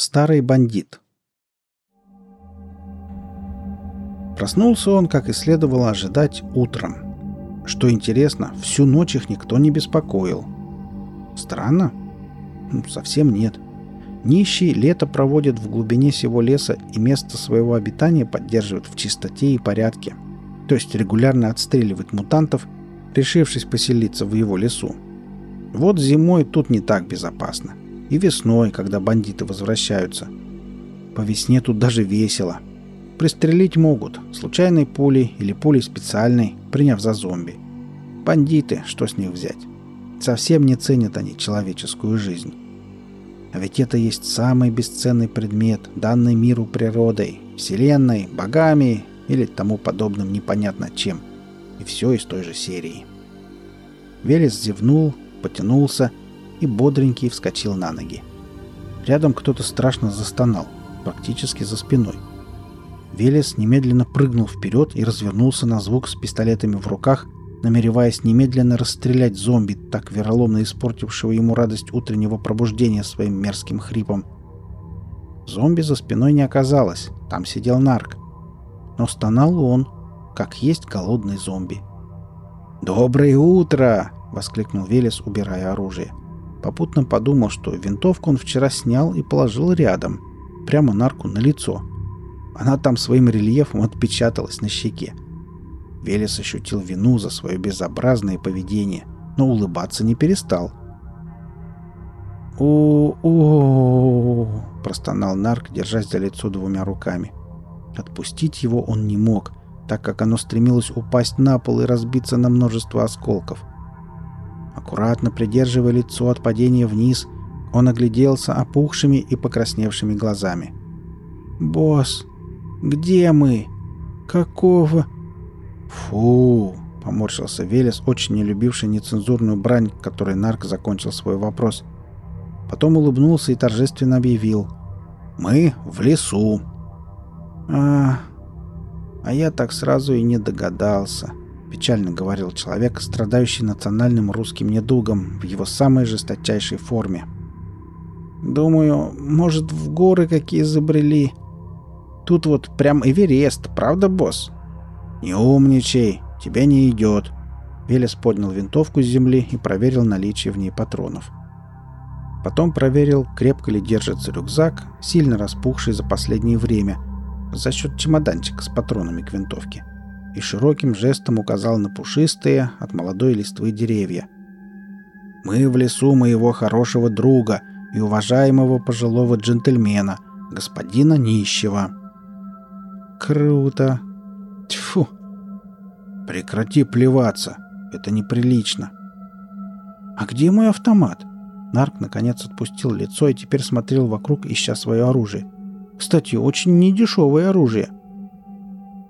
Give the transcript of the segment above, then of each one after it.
Старый бандит. Проснулся он, как и следовало ожидать, утром. Что интересно, всю ночь их никто не беспокоил. Странно? Ну, совсем нет. Нищий лето проводит в глубине сего леса и место своего обитания поддерживает в чистоте и порядке. То есть регулярно отстреливает мутантов, решившись поселиться в его лесу. Вот зимой тут не так безопасно – и весной, когда бандиты возвращаются. По весне тут даже весело. Пристрелить могут, случайной пулей или пулей специальной, приняв за зомби. Бандиты, что с них взять? Совсем не ценят они человеческую жизнь. А ведь это есть самый бесценный предмет, данный миру природой, вселенной, богами или тому подобным непонятно чем. И все из той же серии. Велес зевнул, потянулся и бодренький вскочил на ноги. Рядом кто-то страшно застонал, практически за спиной. Велес немедленно прыгнул вперед и развернулся на звук с пистолетами в руках, намереваясь немедленно расстрелять зомби, так вероломно испортившего ему радость утреннего пробуждения своим мерзким хрипом. Зомби за спиной не оказалось, там сидел нарк. Но стонал он, как есть голодный зомби. «Доброе утро!» — воскликнул Велес, убирая оружие. Попутно подумал, что винтовку он вчера снял и положил рядом, прямо нарку на лицо. Она там своим рельефом отпечаталась на щеке. Велес ощутил вину за свое безобразное поведение, но улыбаться не перестал. «О-о-о!» – простонал нарк, держась за лицо двумя руками. Отпустить его он не мог, так как оно стремилось упасть на пол и разбиться на множество осколков – Аккуратно придерживая лицо от падения вниз, он огляделся опухшими и покрасневшими глазами. «Босс, где мы? Какого?» «Фу!» — поморщился Велес, очень не любивший нецензурную брань, которой нарк закончил свой вопрос. Потом улыбнулся и торжественно объявил. «Мы в лесу». «А, а я так сразу и не догадался», — печально говорил человек, страдающий национальным русским недугом в его самой жесточайшей форме. «Думаю, может, в горы какие забрели. Тут вот прям Эверест, правда, босс?» «Не умничай, тебе не идет». Велес поднял винтовку с земли и проверил наличие в ней патронов. Потом проверил, крепко ли держится рюкзак, сильно распухший за последнее время, за счет чемоданчика с патронами к винтовке и широким жестом указал на пушистые от молодой листвы деревья. «Мы в лесу моего хорошего друга и уважаемого пожилого джентльмена, господина нищего». «Круто!» «Тьфу!» «Прекрати плеваться! Это неприлично!» «А где мой автомат?» Нарк наконец отпустил лицо и теперь смотрел вокруг, ища свое оружие. «Кстати, очень недешевое оружие».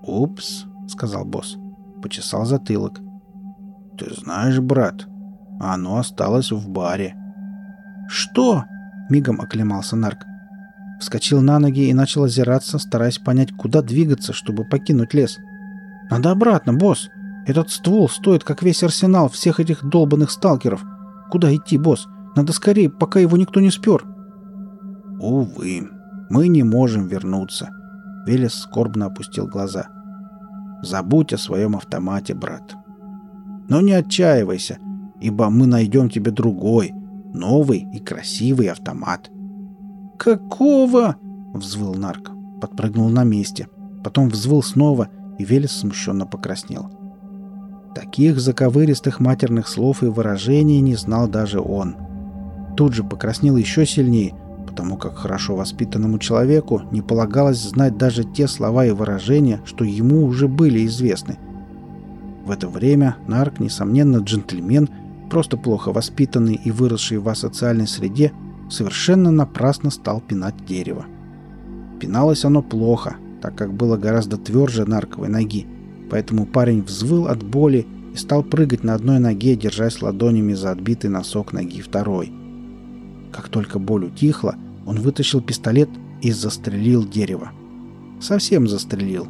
«Упс!» Сказал босс. Почесал затылок. «Ты знаешь, брат, оно осталось в баре». «Что?» — мигом оклемался нарк. Вскочил на ноги и начал озираться, стараясь понять, куда двигаться, чтобы покинуть лес. «Надо обратно, босс! Этот ствол стоит, как весь арсенал всех этих долбанных сталкеров. Куда идти, босс? Надо скорее, пока его никто не спер». «Увы, мы не можем вернуться», — Велес скорбно опустил глаза. — Забудь о своем автомате, брат. Но не отчаивайся, ибо мы найдем тебе другой, новый и красивый автомат. «Какого?» — взвыл нарк. Подпрыгнул на месте. Потом взвыл снова, и Велес смущенно покраснел. Таких заковыристых матерных слов и выражений не знал даже он. Тут же покраснел еще сильнее — потому как хорошо воспитанному человеку не полагалось знать даже те слова и выражения, что ему уже были известны. В это время Нарк, несомненно, джентльмен, просто плохо воспитанный и выросший в асоциальной среде, совершенно напрасно стал пинать дерево. Пиналось оно плохо, так как было гораздо тверже нарковой ноги, поэтому парень взвыл от боли и стал прыгать на одной ноге, держась ладонями за отбитый носок ноги второй – как только боль утихла, он вытащил пистолет и застрелил дерево. Совсем застрелил.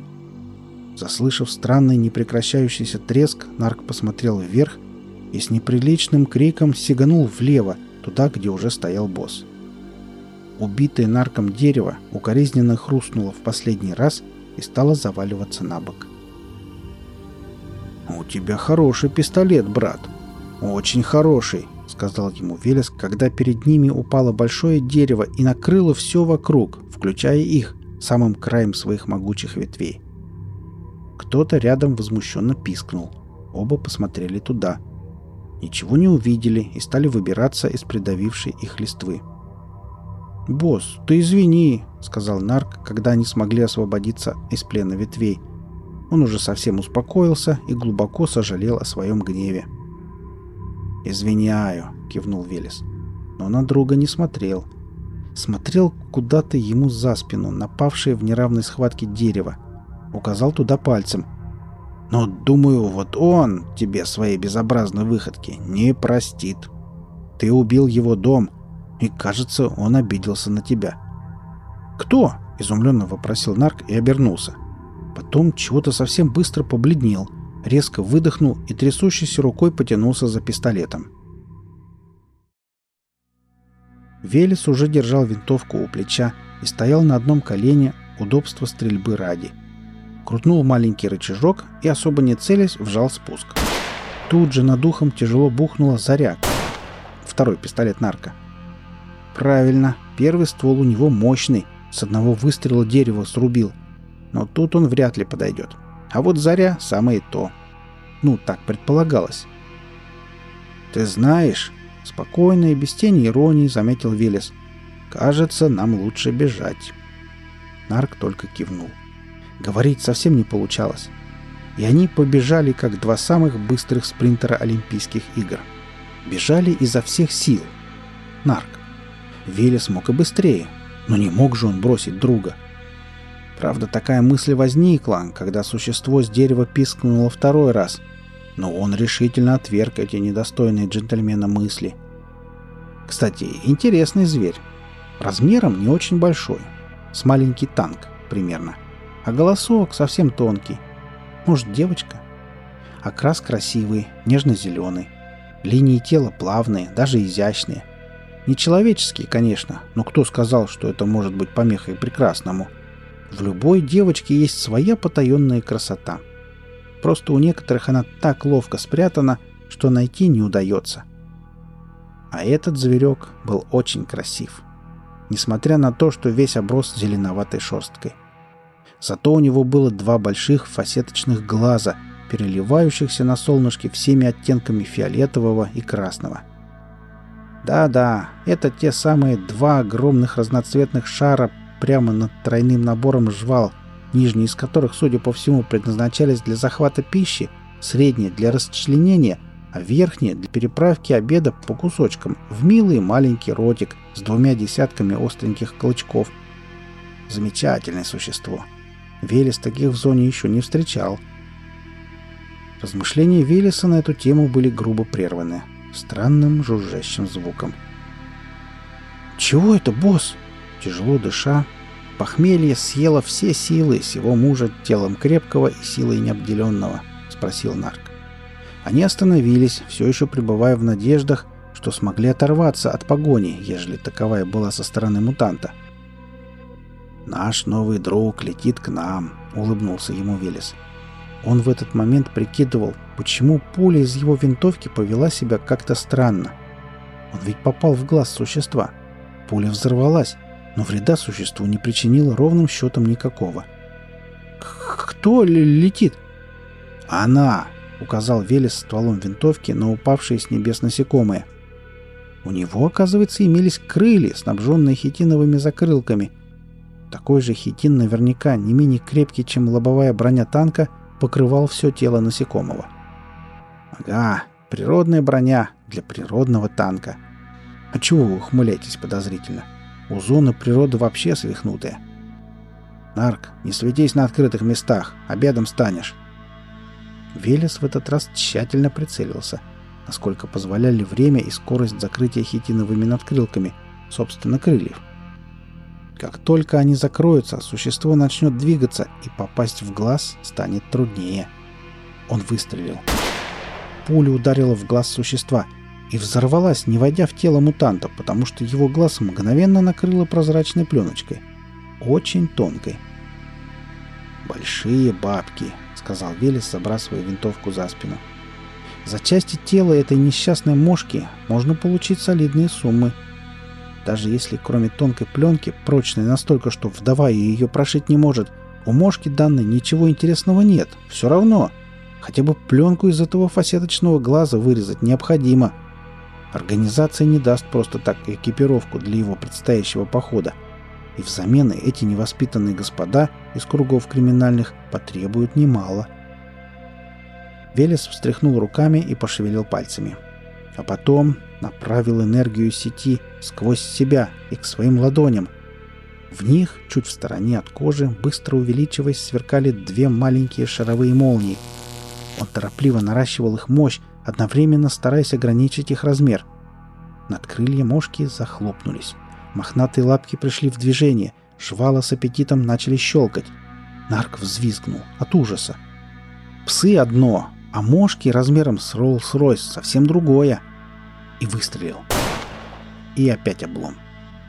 Заслышав странный непрекращающийся треск, нарк посмотрел вверх и с неприличным криком сиганул влево, туда, где уже стоял босс. убитое нарком дерево укоризненно хрустнуло в последний раз и стало заваливаться на бок. «У тебя хороший пистолет, брат. Очень хороший», — сказал ему Велес, когда перед ними упало большое дерево и накрыло все вокруг, включая их, самым краем своих могучих ветвей. Кто-то рядом возмущенно пискнул. Оба посмотрели туда. Ничего не увидели и стали выбираться из придавившей их листвы. «Босс, ты извини», — сказал Нарк, когда они смогли освободиться из плена ветвей. Он уже совсем успокоился и глубоко сожалел о своем гневе. «Извиняю», — кивнул Велес. Но на друга не смотрел. Смотрел куда-то ему за спину, напавшее в неравной схватке дерево. Указал туда пальцем. «Но, думаю, вот он тебе своей безобразной выходки не простит. Ты убил его дом, и, кажется, он обиделся на тебя». «Кто?» — изумленно вопросил Нарк и обернулся. Потом чего-то совсем быстро побледнел, резко выдохнул и трясущейся рукой потянулся за пистолетом. Велес уже держал винтовку у плеча и стоял на одном колене, удобства стрельбы ради. Крутнул маленький рычажок и, особо не целясь, вжал спуск. Тут же над ухом тяжело бухнула заряд. Второй пистолет нарка. Правильно, первый ствол у него мощный, с одного выстрела дерево срубил. Но тут он вряд ли подойдет. А вот заря — самое то. Ну, так предполагалось. «Ты знаешь...» — спокойно и без тени иронии заметил Велес. «Кажется, нам лучше бежать». Нарк только кивнул. Говорить совсем не получалось. И они побежали, как два самых быстрых спринтера Олимпийских игр. Бежали изо всех сил. Нарк. Велес мог и быстрее, но не мог же он бросить друга. Правда, такая мысль возникла, когда существо с дерева пискнуло второй раз. Но он решительно отверг эти недостойные джентльмена мысли. Кстати, интересный зверь. Размером не очень большой. С маленький танк примерно. А голосок совсем тонкий. Может, девочка? Окрас красивый, нежно-зеленый. Линии тела плавные, даже изящные. Нечеловеческие, конечно, но кто сказал, что это может быть помехой прекрасному? В любой девочке есть своя потаенная красота. Просто у некоторых она так ловко спрятана, что найти не удается. А этот зверек был очень красив. Несмотря на то, что весь оброс зеленоватой шерсткой. Зато у него было два больших фасеточных глаза, переливающихся на солнышке всеми оттенками фиолетового и красного. Да-да, это те самые два огромных разноцветных шара прямо над тройным набором жвал, нижние из которых, судя по всему, предназначались для захвата пищи, средние для расчленения, а верхние для переправки обеда по кусочкам в милый маленький ротик с двумя десятками остреньких клычков. Замечательное существо. Велес таких в зоне еще не встречал. Размышления Велеса на эту тему были грубо прерваны странным жужжащим звуком. «Чего это, босс?» Тяжело дыша, похмелье съело все силы сего мужа телом крепкого и силой необделенного, спросил Нарк. Они остановились, все еще пребывая в надеждах, что смогли оторваться от погони, ежели таковая была со стороны мутанта. «Наш новый друг летит к нам», — улыбнулся ему Велес. Он в этот момент прикидывал, почему пуля из его винтовки повела себя как-то странно. Он ведь попал в глаз существа. Пуля взорвалась, но вреда существу не причинила ровным счетом никакого. «Кто летит?» «Она!» — указал Велес стволом винтовки на упавшие с небес насекомые. У него, оказывается, имелись крылья, снабженные хитиновыми закрылками. Такой же хитин наверняка не менее крепкий, чем лобовая броня танка, покрывал все тело насекомого. «Ага, природная броня для природного танка. А чего вы ухмыляетесь подозрительно?» У зоны природы вообще свихнутая. Нарк, не светись на открытых местах, обедом станешь. Велес в этот раз тщательно прицелился, насколько позволяли время и скорость закрытия хитиновыми надкрылками, собственно, крыльев. Как только они закроются, существо начнет двигаться, и попасть в глаз станет труднее. Он выстрелил. Пуля ударила в глаз существа. И взорвалась, не войдя в тело мутанта, потому что его глаз мгновенно накрыло прозрачной пленочкой. Очень тонкой. «Большие бабки», — сказал Велес, забрасывая винтовку за спину. «За части тела этой несчастной мошки можно получить солидные суммы. Даже если кроме тонкой пленки, прочной настолько, что вдова ее прошить не может, у мошки данной ничего интересного нет. Все равно. Хотя бы пленку из этого фасеточного глаза вырезать необходимо». Организация не даст просто так экипировку для его предстоящего похода. И взамен эти невоспитанные господа из кругов криминальных потребуют немало. Велес встряхнул руками и пошевелил пальцами. А потом направил энергию сети сквозь себя и к своим ладоням. В них, чуть в стороне от кожи, быстро увеличиваясь, сверкали две маленькие шаровые молнии. Он торопливо наращивал их мощь, одновременно стараясь ограничить их размер. Над крылья мошки захлопнулись. Мохнатые лапки пришли в движение, жвала с аппетитом начали щелкать. Нарк взвизгнул от ужаса. Псы одно, а мошки размером с Роллс-Ройс совсем другое. И выстрелил. И опять облом.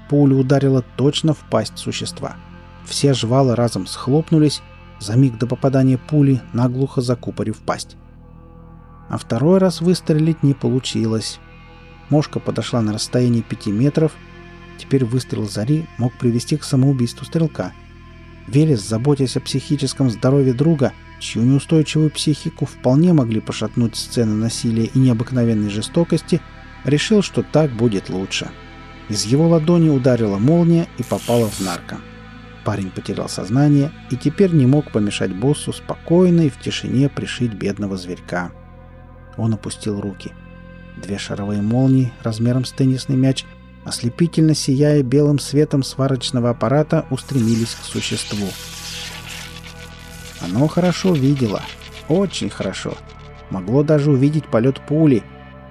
Пуля ударила точно в пасть существа. Все жвала разом схлопнулись, за миг до попадания пули наглухо закупорив пасть а второй раз выстрелить не получилось. Мошка подошла на расстояние пяти метров. Теперь выстрел Зари мог привести к самоубийству стрелка. Велес, заботясь о психическом здоровье друга, чью неустойчивую психику вполне могли пошатнуть сцены насилия и необыкновенной жестокости, решил, что так будет лучше. Из его ладони ударила молния и попала в нарко. Парень потерял сознание и теперь не мог помешать боссу спокойно и в тишине пришить бедного зверька. Он опустил руки. Две шаровые молнии размером с теннисный мяч, ослепительно сияя белым светом сварочного аппарата, устремились к существу. Оно хорошо видело. Очень хорошо. Могло даже увидеть полет пули.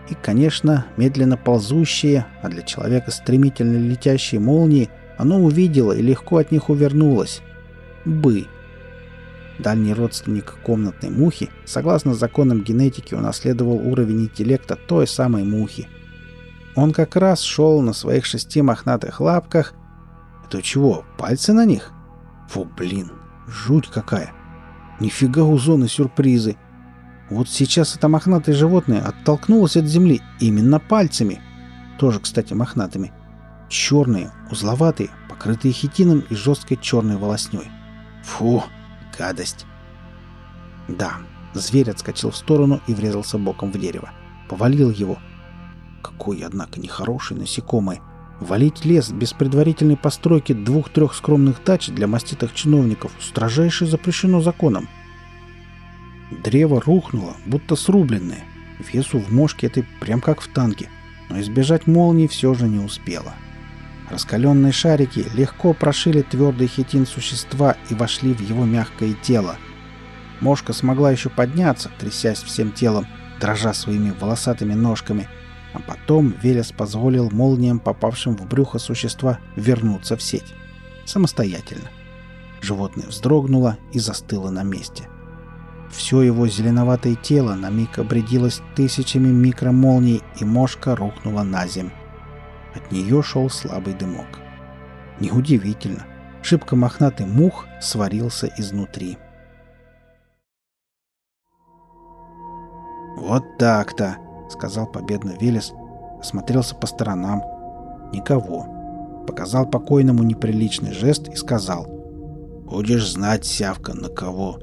И, конечно, медленно ползущие, а для человека стремительно летящие молнии, оно увидело и легко от них увернулось. Бы дальний родственник комнатной мухи, согласно законам генетики, унаследовал уровень интеллекта той самой мухи. Он как раз шел на своих шести мохнатых лапках. Это чего, пальцы на них? Фу, блин, жуть какая. Нифига у зоны сюрпризы. Вот сейчас это мохнатое животное оттолкнулось от земли именно пальцами. Тоже, кстати, мохнатыми. Черные, узловатые, покрытые хитином и жесткой черной волосней. Фу, гадость. Да, зверь отскочил в сторону и врезался боком в дерево. Повалил его. Какой, однако, нехороший насекомый. Валить лес без предварительной постройки двух-трех скромных дач для маститых чиновников строжайше запрещено законом. Древо рухнуло, будто срубленное. Весу в мошке этой прям как в танке, но избежать молнии все же не успела. — Раскаленные шарики легко прошили твердый хитин существа и вошли в его мягкое тело. Мошка смогла еще подняться, трясясь всем телом, дрожа своими волосатыми ножками, а потом Велес позволил молниям, попавшим в брюхо существа, вернуться в сеть. Самостоятельно. Животное вздрогнуло и застыло на месте. Все его зеленоватое тело на миг обрядилось тысячами микромолний, и мошка рухнула на земь. От нее шел слабый дымок. Неудивительно. Шибко мохнатый мух сварился изнутри. «Вот так-то!» — сказал победно Велес. Осмотрелся по сторонам. Никого. Показал покойному неприличный жест и сказал. «Будешь знать, сявка, на кого!»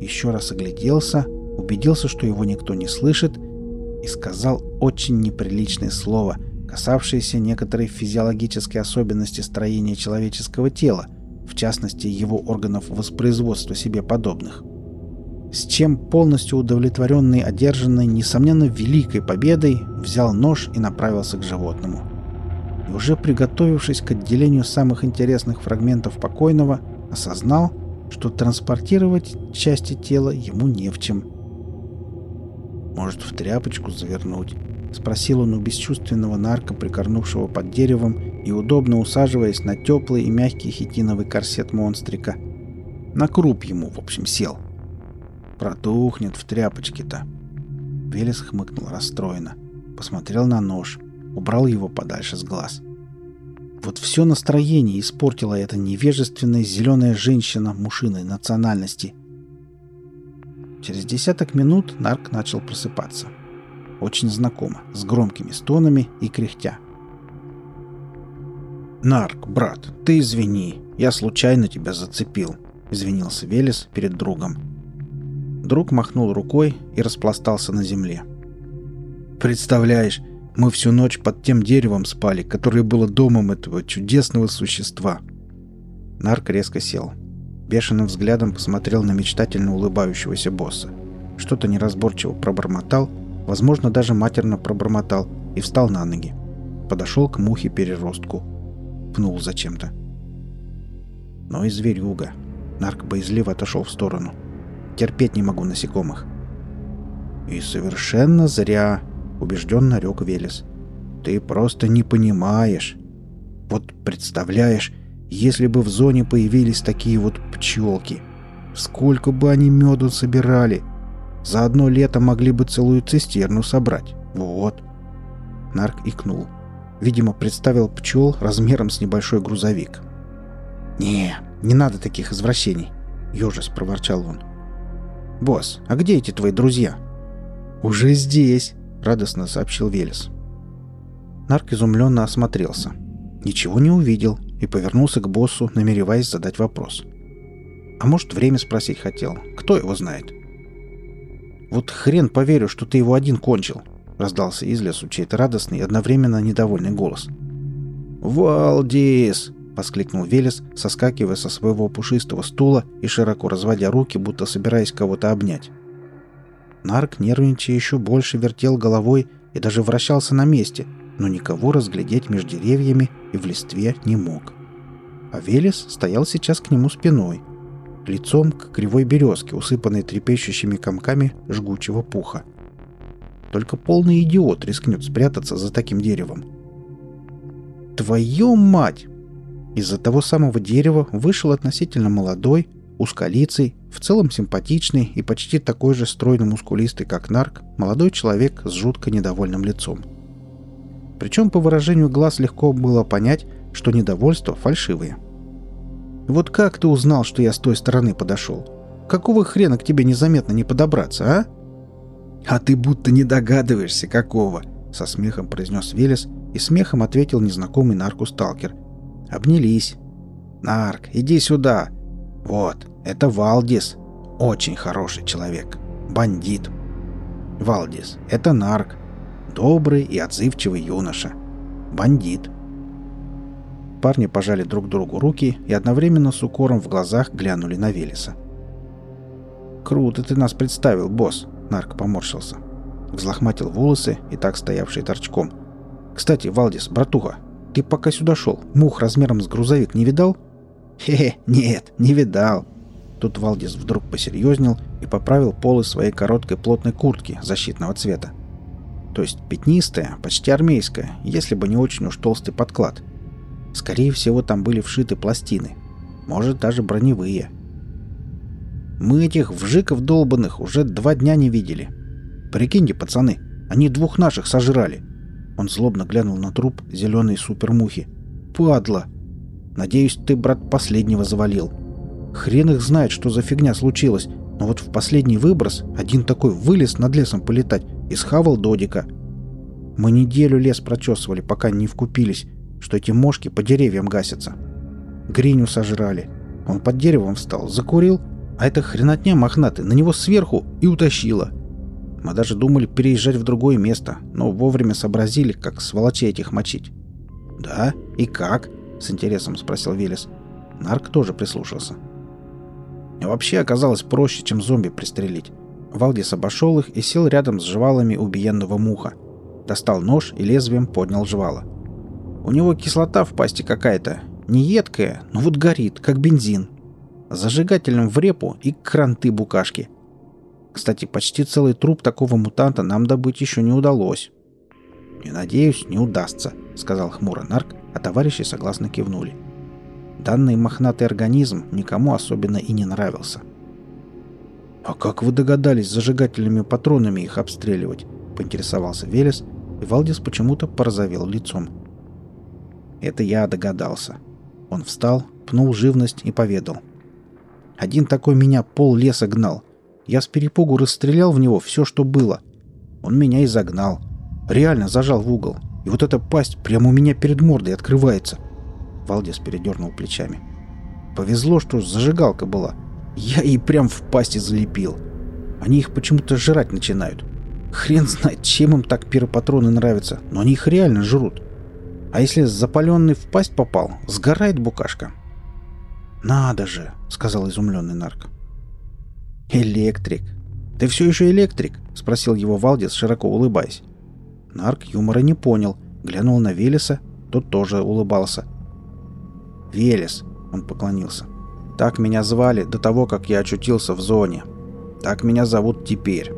Еще раз огляделся, убедился, что его никто не слышит, и сказал очень неприличное слово — касавшиеся некоторой физиологической особенности строения человеческого тела, в частности его органов воспроизводства себе подобных. С чем полностью удовлетворенный одержанной, несомненно, великой победой, взял нож и направился к животному. И уже приготовившись к отделению самых интересных фрагментов покойного, осознал, что транспортировать части тела ему не в чем. Может, в тряпочку завернуть, — спросил он у бесчувственного нарка, прикорнувшего под деревом и удобно усаживаясь на теплый и мягкий хитиновый корсет монстрика. На круп ему, в общем, сел. «Протухнет в тряпочке-то». Велес хмыкнул расстроенно. посмотрел на нож, убрал его подальше с глаз. Вот все настроение испортила эта невежественная зеленая женщина мушиной национальности. Через десяток минут Нарк начал просыпаться. Очень знакомо, с громкими стонами и кряхтя. «Нарк, брат, ты извини, я случайно тебя зацепил», — извинился Велес перед другом. Друг махнул рукой и распластался на земле. «Представляешь, мы всю ночь под тем деревом спали, которое было домом этого чудесного существа». Нарк резко сел. Бешеным взглядом посмотрел на мечтательно улыбающегося босса. Что-то неразборчиво пробормотал, возможно, даже матерно пробормотал, и встал на ноги. Подошел к мухе-переростку — пнул зачем-то. Но и зверюга. Нарк боязливо отошел в сторону. Терпеть не могу насекомых. И совершенно зря, убежденно рек Велес. Ты просто не понимаешь. Вот представляешь, если бы в зоне появились такие вот пчелки, сколько бы они меду собирали. За одно лето могли бы целую цистерну собрать. Вот. Нарк икнул. Видимо, представил пчел размером с небольшой грузовик. «Не, не надо таких извращений», — ежес проворчал он. «Босс, а где эти твои друзья?» «Уже здесь», — радостно сообщил Велес. Нарк изумленно осмотрелся. Ничего не увидел и повернулся к боссу, намереваясь задать вопрос. А может, время спросить хотел. Кто его знает? «Вот хрен поверю, что ты его один кончил», — раздался из лесу чей-то радостный одновременно недовольный голос. «Валдис!» — воскликнул Велес, соскакивая со своего пушистого стула и широко разводя руки, будто собираясь кого-то обнять. Нарк, нервничая, еще больше вертел головой и даже вращался на месте, но никого разглядеть между деревьями и в листве не мог. А Велес стоял сейчас к нему спиной, лицом к кривой березке, усыпанной трепещущими комками жгучего пуха. Только полный идиот рискнет спрятаться за таким деревом. Твою мать! Из-за того самого дерева вышел относительно молодой, узколицый, в целом симпатичный и почти такой же стройно-мускулистый, как нарк, молодой человек с жутко недовольным лицом. Причем по выражению глаз легко было понять, что недовольство фальшивые. «Вот как ты узнал, что я с той стороны подошел? Какого хрена к тебе незаметно не подобраться, а?» «А ты будто не догадываешься, какого!» — со смехом произнес Велес, и смехом ответил незнакомый нарку-сталкер. Обнялись. «Нарк, иди сюда!» «Вот, это Валдис. Очень хороший человек. Бандит. Валдис, это нарк. Добрый и отзывчивый юноша. Бандит». Парни пожали друг другу руки и одновременно с укором в глазах глянули на Велеса. «Круто ты нас представил, босс», Нарк поморщился. Взлохматил волосы и так стоявшие торчком. «Кстати, Валдис, братуха, ты пока сюда шел, мух размером с грузовик не видал?» «Хе-хе, нет, не видал». Тут Валдис вдруг посерьезнел и поправил полы своей короткой плотной куртки защитного цвета. То есть пятнистая, почти армейская, если бы не очень уж толстый подклад. Скорее всего, там были вшиты пластины. Может, даже броневые. Мы этих вжиков долбанных уже два дня не видели. Прикиньте, пацаны, они двух наших сожрали. Он злобно глянул на труп зеленой супермухи. Падла! Надеюсь, ты, брат, последнего завалил. Хрен их знает, что за фигня случилась, но вот в последний выброс один такой вылез над лесом полетать и схавал Додика. Мы неделю лес прочесывали, пока не вкупились, что эти мошки по деревьям гасятся. Гриню сожрали. Он под деревом встал, закурил а эта хренотня мохнатая на него сверху и утащила. Мы даже думали переезжать в другое место, но вовремя сообразили, как сволочей этих мочить. «Да? И как?» — с интересом спросил Велес. Нарк тоже прислушался. Вообще оказалось проще, чем зомби пристрелить. Валдис обошел их и сел рядом с жвалами убиенного муха. Достал нож и лезвием поднял жвала. У него кислота в пасти какая-то. Не едкая, но вот горит, как бензин зажигательным в репу и кранты букашки. Кстати, почти целый труп такого мутанта нам добыть еще не удалось. «Не надеюсь, не удастся», — сказал хмуро Нарк, а товарищи согласно кивнули. Данный мохнатый организм никому особенно и не нравился. «А как вы догадались зажигательными патронами их обстреливать?» — поинтересовался Велес, и Валдис почему-то порозовел лицом. «Это я догадался». Он встал, пнул живность и поведал. «Один такой меня пол леса гнал. Я с перепугу расстрелял в него все, что было. Он меня и загнал. Реально зажал в угол. И вот эта пасть прямо у меня перед мордой открывается». Валдис передернул плечами. «Повезло, что зажигалка была. Я ей прям в пасти залепил. Они их почему-то жрать начинают. Хрен знает, чем им так пиропатроны нравятся, но они их реально жрут. А если запаленный в пасть попал, сгорает букашка. «Надо же!» — сказал изумленный нарк. «Электрик! Ты все еще электрик?» — спросил его Валдис, широко улыбаясь. Нарк юмора не понял, глянул на Велеса, тот тоже улыбался. «Велес!» — он поклонился. «Так меня звали до того, как я очутился в зоне. Так меня зовут теперь».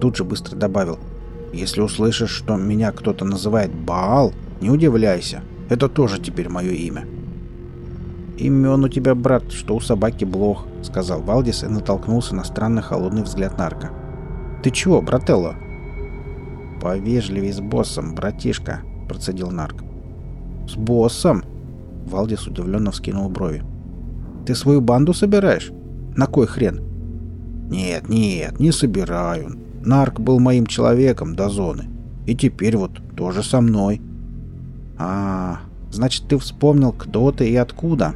Тут же быстро добавил. «Если услышишь, что меня кто-то называет Баал, не удивляйся. Это тоже теперь мое имя». «Имен у тебя, брат, что у собаки блох», — сказал Валдис и натолкнулся на странно холодный взгляд нарка. «Ты чего, брателло?» «Повежливей с боссом, братишка», — процедил нарк. «С боссом?» — Валдис удивленно вскинул брови. «Ты свою банду собираешь? На кой хрен?» «Нет, нет, не собираю. Нарк был моим человеком до зоны. И теперь вот тоже со мной». «А, значит, ты вспомнил, кто ты и откуда?»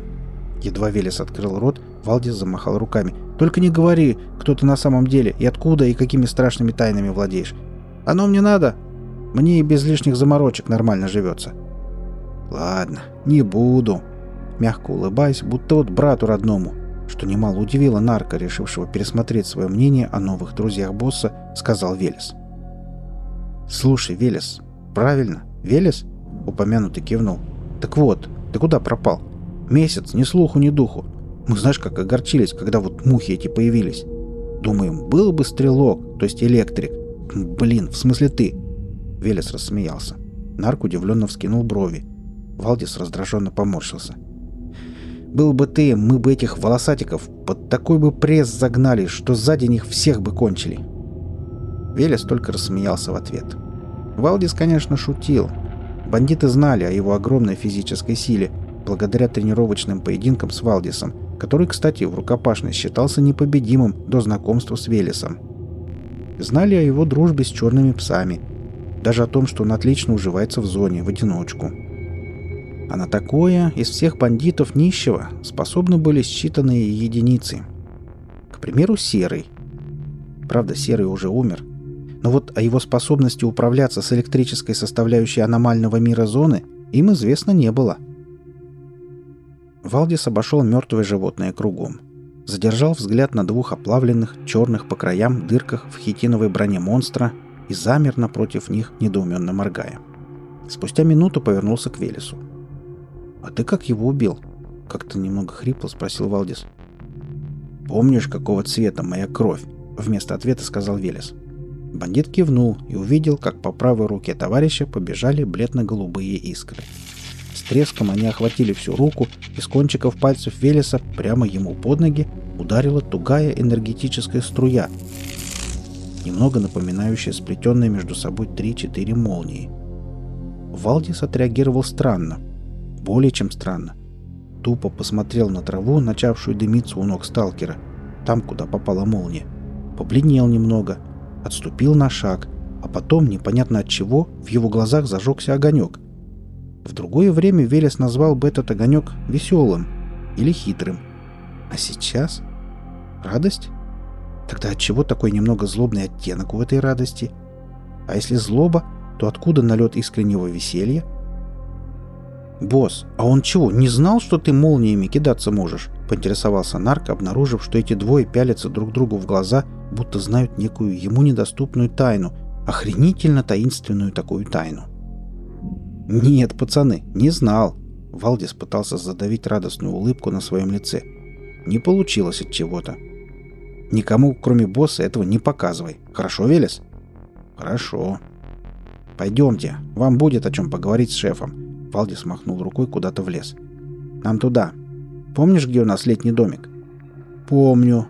Едва Велес открыл рот, Валдис замахал руками. «Только не говори, кто ты на самом деле, и откуда, и какими страшными тайнами владеешь. Оно мне надо. Мне и без лишних заморочек нормально живется». «Ладно, не буду», мягко улыбаясь, будто вот брату родному, что немало удивило нарко, решившего пересмотреть свое мнение о новых друзьях босса, сказал Велес. «Слушай, Велес, правильно, Велес?» Упомянутый кивнул. «Так вот, ты куда пропал? Месяц, ни слуху, ни духу. Мы знаешь, как огорчились, когда вот мухи эти появились. Думаем, был бы стрелок, то есть электрик. Блин, в смысле ты?» Велес рассмеялся. Нарк удивленно вскинул брови. Валдис раздраженно поморщился. «Был бы ты, мы бы этих волосатиков под такой бы пресс загнали, что сзади них всех бы кончили». Велес только рассмеялся в ответ. Валдис, конечно, шутил. Бандиты знали о его огромной физической силе, благодаря тренировочным поединкам с Валдисом, который, кстати, в рукопашной считался непобедимым до знакомства с Велесом. Знали о его дружбе с черными псами, даже о том, что он отлично уживается в зоне, в одиночку. А на такое из всех бандитов нищего способны были считанные единицы. К примеру, Серый. Правда, Серый уже умер. Но вот о его способности управляться с электрической составляющей аномального мира зоны им известно не было – Валдис обошел мертвое животное кругом. Задержал взгляд на двух оплавленных, черных по краям дырках в хитиновой броне монстра и замер напротив них, недоуменно моргая. Спустя минуту повернулся к Велесу. «А ты как его убил?» — как-то немного хрипло спросил Валдис. «Помнишь, какого цвета моя кровь?» — вместо ответа сказал Велес. Бандит кивнул и увидел, как по правой руке товарища побежали бледно-голубые искры треском они охватили всю руку, и с кончиков пальцев Велеса прямо ему под ноги ударила тугая энергетическая струя, немного напоминающая сплетенные между собой три-четыре молнии. Валдис отреагировал странно. Более чем странно. Тупо посмотрел на траву, начавшую дымиться у ног сталкера, там, куда попала молния. Побледнел немного, отступил на шаг, а потом, непонятно от чего, в его глазах зажегся огонек. В другое время Велес назвал бы этот огонек веселым или хитрым. А сейчас? Радость? Тогда от чего такой немного злобный оттенок у этой радости? А если злоба, то откуда налет искреннего веселья? «Босс, а он чего, не знал, что ты молниями кидаться можешь?» — поинтересовался Нарк, обнаружив, что эти двое пялятся друг другу в глаза, будто знают некую ему недоступную тайну, охренительно таинственную такую тайну. «Нет, пацаны, не знал». Валдис пытался задавить радостную улыбку на своем лице. Не получилось от чего-то. «Никому, кроме босса, этого не показывай. Хорошо, Велес?» «Хорошо». «Пойдемте. Вам будет о чем поговорить с шефом». Валдис махнул рукой куда-то в лес. «Нам туда. Помнишь, где у нас летний домик?» «Помню».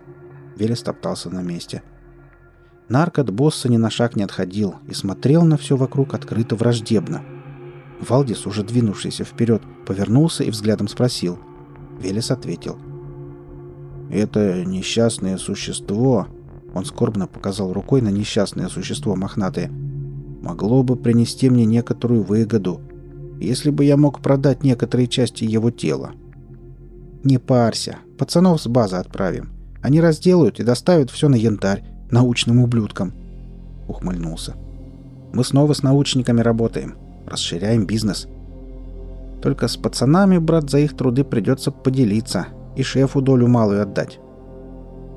Велес топтался на месте. Нарк от босса ни на шаг не отходил и смотрел на все вокруг открыто враждебно. Валдис, уже двинувшийся вперед, повернулся и взглядом спросил. Велес ответил. «Это несчастное существо...» Он скорбно показал рукой на несчастное существо мохнатое. «Могло бы принести мне некоторую выгоду, если бы я мог продать некоторые части его тела». «Не парься. Пацанов с базы отправим. Они разделают и доставят все на янтарь, научным ублюдкам», — ухмыльнулся. «Мы снова с научниками работаем. Расширяем бизнес. Только с пацанами, брат, за их труды придется поделиться и шефу долю малую отдать».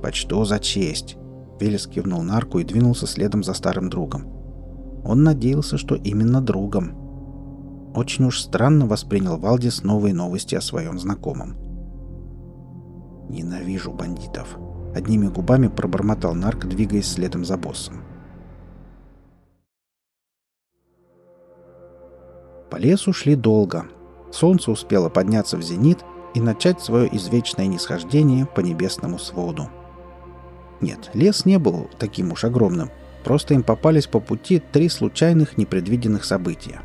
«Почту за честь», — Велес кивнул нарку и двинулся следом за старым другом. Он надеялся, что именно другом. Очень уж странно воспринял Валдис новые новости о своем знакомом. «Ненавижу бандитов», — одними губами пробормотал нарк, двигаясь следом за боссом. По лесу шли долго. Солнце успело подняться в зенит и начать свое извечное нисхождение по небесному своду. Нет, лес не был таким уж огромным. Просто им попались по пути три случайных непредвиденных события.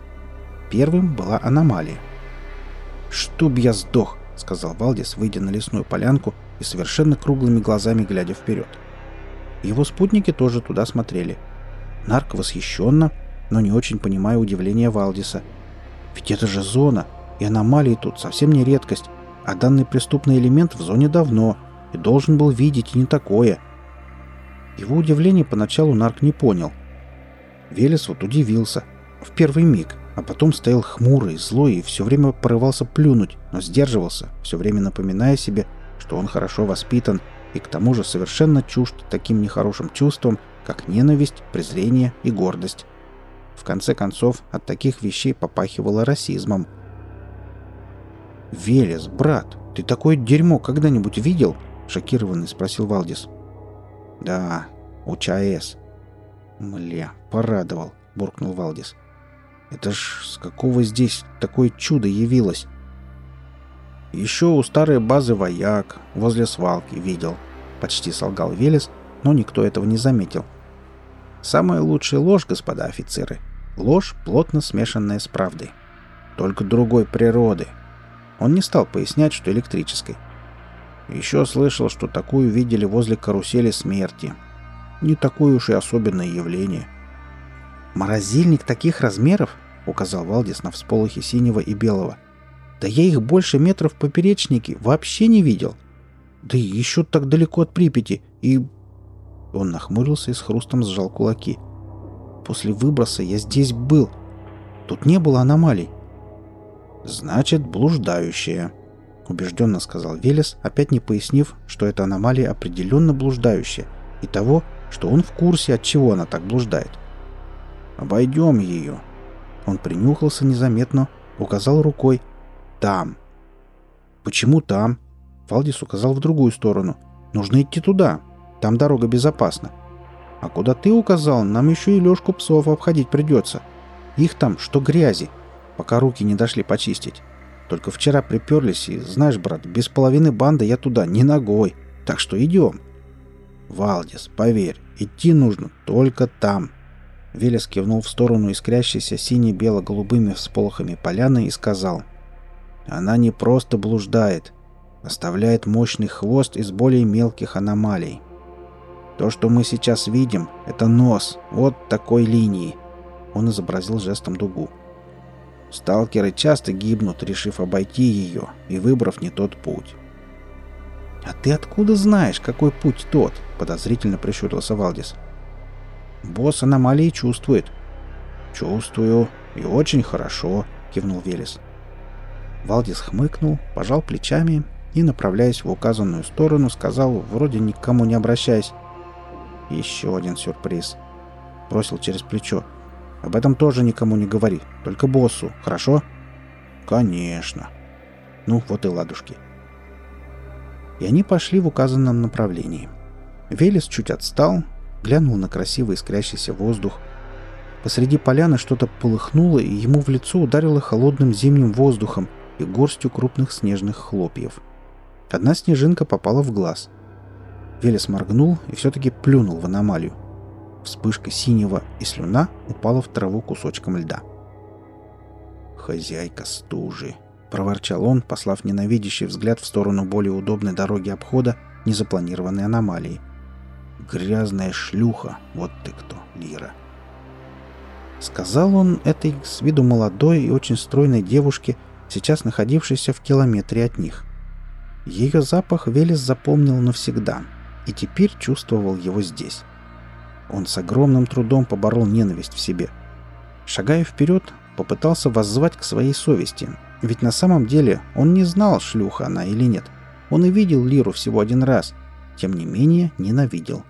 Первым была аномалия. «Чтоб я сдох!» — сказал Валдис, выйдя на лесную полянку и совершенно круглыми глазами глядя вперед. Его спутники тоже туда смотрели. Нарк восхищенно, но не очень понимая удивления Валдиса. Ведь это же зона, и аномалии тут совсем не редкость, а данный преступный элемент в зоне давно и должен был видеть и не такое. Его удивление поначалу Нарк не понял. Велес вот удивился. В первый миг а потом стоял хмурый, злой и все время порывался плюнуть, но сдерживался, все время напоминая себе, что он хорошо воспитан и к тому же совершенно чужд таким нехорошим чувствам, как ненависть, презрение и гордость. В конце концов, от таких вещей попахивало расизмом. «Велес, брат, ты такое дерьмо когда-нибудь видел?» — шокированный спросил Валдис. «Да, у ЧАЭС». «Мля, порадовал», — буркнул Валдис. Это ж с какого здесь такое чудо явилось? Еще у старой базы вояк возле свалки видел. Почти солгал Велес, но никто этого не заметил. Самая лучшая ложь, господа офицеры. Ложь, плотно смешанная с правдой. Только другой природы. Он не стал пояснять, что электрической. Еще слышал, что такую видели возле карусели смерти. Не такое уж и особенное явление. «Морозильник таких размеров?» — указал Валдис на всполохи синего и белого. «Да я их больше метров в поперечнике вообще не видел. Да и еще так далеко от Припяти, и...» Он нахмурился и с хрустом сжал кулаки. «После выброса я здесь был. Тут не было аномалий». «Значит, блуждающая», — убежденно сказал Велес, опять не пояснив, что эта аномалия определенно блуждающая, и того, что он в курсе, от чего она так блуждает. «Обойдем ее», он принюхался незаметно, указал рукой. «Там». «Почему там?» Валдис указал в другую сторону. «Нужно идти туда. Там дорога безопасна». «А куда ты указал, нам еще и лёжку псов обходить придется. Их там что грязи, пока руки не дошли почистить. Только вчера приперлись, и, знаешь, брат, без половины банды я туда не ногой. Так что идем». «Валдис, поверь, идти нужно только там», Велес кивнул в сторону искрящейся сине-бело-голубыми всполохами поляны и сказал. «Она не просто блуждает, оставляет мощный хвост из более мелких аномалий. То, что мы сейчас видим, это нос вот такой линии». Он изобразил жестом дугу. Сталкеры часто гибнут, решив обойти ее и выбрав не тот путь. «А ты откуда знаешь, какой путь тот?» — подозрительно прищурился Валдис. Босс аномалии чувствует. Чувствую. И очень хорошо, кивнул Велес. Валдис хмыкнул, пожал плечами и, направляясь в указанную сторону, сказал, вроде никому не обращаясь. Еще один сюрприз. Бросил через плечо. Об этом тоже никому не говори, только боссу, хорошо? Конечно. Ну, вот и ладушки. И они пошли в указанном направлении. Велес чуть отстал, глянул на красивый искрящийся воздух. Посреди поляны что-то полыхнуло, и ему в лицо ударило холодным зимним воздухом и горстью крупных снежных хлопьев. Одна снежинка попала в глаз. Велес моргнул и все-таки плюнул в аномалию. вспышка синего, и слюна упала в траву кусочком льда. «Хозяйка стужи!» — проворчал он, послав ненавидящий взгляд в сторону более удобной дороги обхода незапланированной аномалии. «Грязная шлюха! Вот ты кто, Лира!» Сказал он этой с виду молодой и очень стройной девушке, сейчас находившейся в километре от них. Ее запах Велес запомнил навсегда и теперь чувствовал его здесь. Он с огромным трудом поборол ненависть в себе. Шагая вперед, попытался воззвать к своей совести, ведь на самом деле он не знал, шлюха она или нет. Он и видел Лиру всего один раз, тем не менее ненавидел.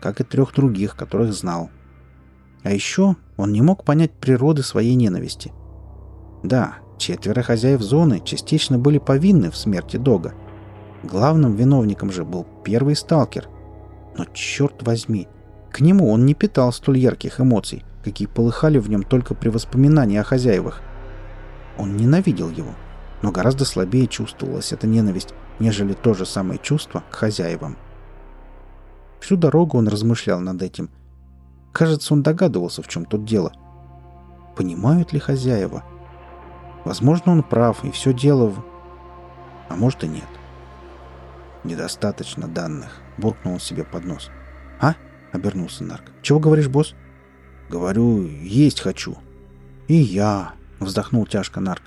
Как и трех других, которых знал. А еще он не мог понять природы своей ненависти. Да, четверо хозяев зоны частично были повинны в смерти Дога. Главным виновником же был первый сталкер. Но черт возьми, к нему он не питал столь ярких эмоций, какие полыхали в нем только при воспоминании о хозяевах. Он ненавидел его, но гораздо слабее чувствовалась эта ненависть, нежели то же самое чувство к хозяевам. Всю дорогу он размышлял над этим – Кажется, он догадывался, в чем тут дело. Понимают ли хозяева? Возможно, он прав, и все дело в... А может и нет. «Недостаточно данных», — буркнул он себе под нос. «А?» — обернулся Нарк. «Чего говоришь, босс?» «Говорю, есть хочу». «И я», — вздохнул тяжко Нарк.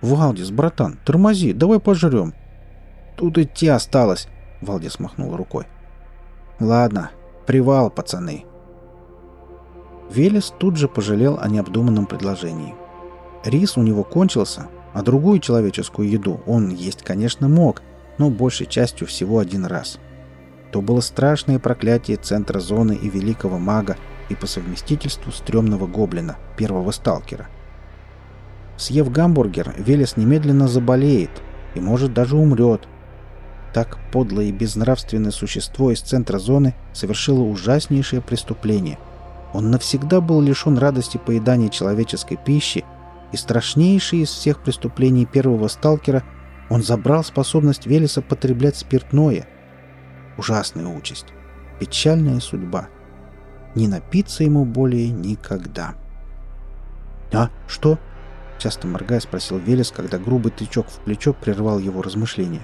«Валдис, братан, тормози, давай пожрем». «Тут идти осталось», — Валдис махнул рукой. «Ладно, привал, пацаны», Велес тут же пожалел о необдуманном предложении. Рис у него кончился, а другую человеческую еду он есть, конечно, мог, но большей частью всего один раз. То было страшное проклятие центра зоны и великого мага и по совместительству стрёмного гоблина, первого сталкера. Съев гамбургер, Велес немедленно заболеет и, может, даже умрет. Так подлое и безнравственное существо из центра зоны совершило ужаснейшее преступление – он навсегда был лишен радости поедания человеческой пищи, и страшнейший из всех преступлений первого сталкера он забрал способность Велеса потреблять спиртное. Ужасная участь. Печальная судьба. Не напиться ему более никогда. «А, что?» — часто моргая спросил Велес, когда грубый тычок в плечо прервал его размышления.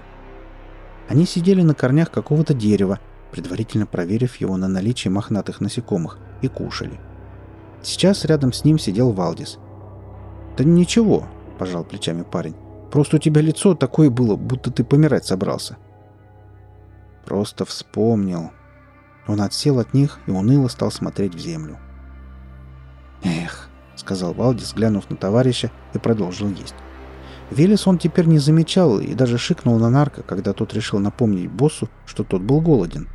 Они сидели на корнях какого-то дерева, предварительно проверив его на наличие мохнатых насекомых, и кушали. Сейчас рядом с ним сидел Валдис. «Да ничего», — пожал плечами парень. «Просто у тебя лицо такое было, будто ты помирать собрался». «Просто вспомнил». Он отсел от них и уныло стал смотреть в землю. «Эх», — сказал Валдис, глянув на товарища, и продолжил есть. Велес он теперь не замечал и даже шикнул на нарко, когда тот решил напомнить боссу, что тот был голоден.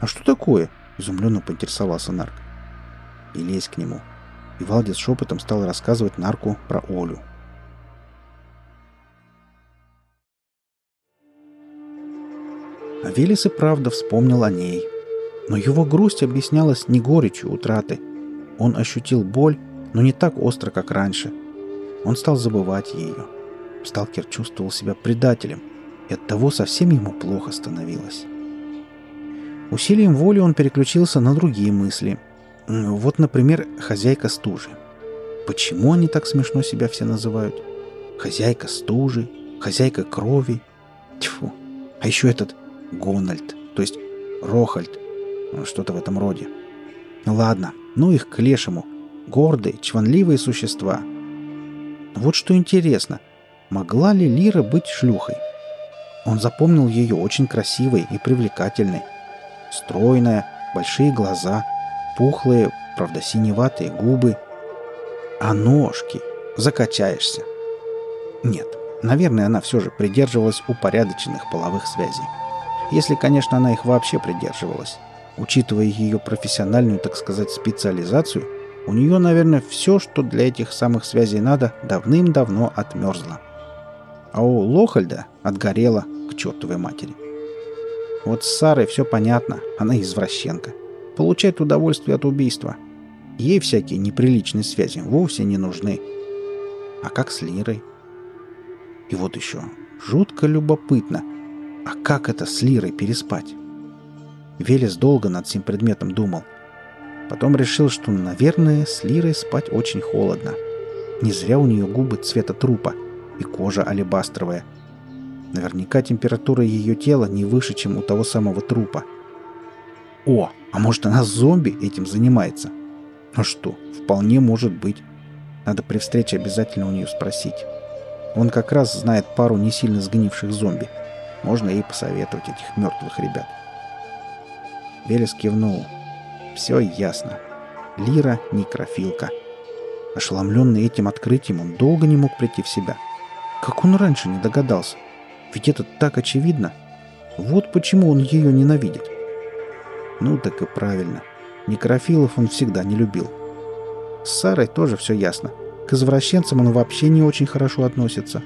«А что такое?» — изумленно поинтересовался Нарк. «И лезь к нему». И Валдис шепотом стал рассказывать Нарку про Олю. А Велес и правда вспомнил о ней. Но его грусть объяснялась не горечью утраты. Он ощутил боль, но не так остро, как раньше. Он стал забывать ее. Сталкер чувствовал себя предателем, и оттого совсем ему плохо становилось. Усилием воли он переключился на другие мысли. Вот, например, хозяйка стужи. Почему они так смешно себя все называют? Хозяйка стужи, хозяйка крови. Тьфу. А еще этот Гональд, то есть Рохальд. Что-то в этом роде. Ладно, ну их к лешему. Гордые, чванливые существа. Вот что интересно. Могла ли Лира быть шлюхой? Он запомнил ее очень красивой и привлекательной. Стройная, большие глаза, пухлые, правда синеватые губы. А ножки? Закачаешься. Нет, наверное, она все же придерживалась упорядоченных половых связей. Если, конечно, она их вообще придерживалась. Учитывая ее профессиональную, так сказать, специализацию, у нее, наверное, все, что для этих самых связей надо, давным-давно отмерзло. А у Лохальда отгорело к чертовой матери. Вот с Сарой все понятно, она извращенка. Получает удовольствие от убийства. Ей всякие неприличные связи вовсе не нужны. А как с Лирой? И вот еще, жутко любопытно, а как это с Лирой переспать? Велес долго над этим предметом думал. Потом решил, что, наверное, с Лирой спать очень холодно. Не зря у нее губы цвета трупа и кожа алебастровая. Наверняка температура ее тела не выше, чем у того самого трупа. О, а может она зомби этим занимается? Ну что, вполне может быть. Надо при встрече обязательно у нее спросить. Он как раз знает пару не сильно сгнивших зомби. Можно ей посоветовать этих мертвых ребят. Велес кивнул. Все ясно. Лира — некрофилка. Ошеломленный этим открытием, он долго не мог прийти в себя. Как он раньше не догадался? Ведь это так очевидно. Вот почему он ее ненавидит. Ну так и правильно. Некрофилов он всегда не любил. С Сарой тоже все ясно. К извращенцам он вообще не очень хорошо относится.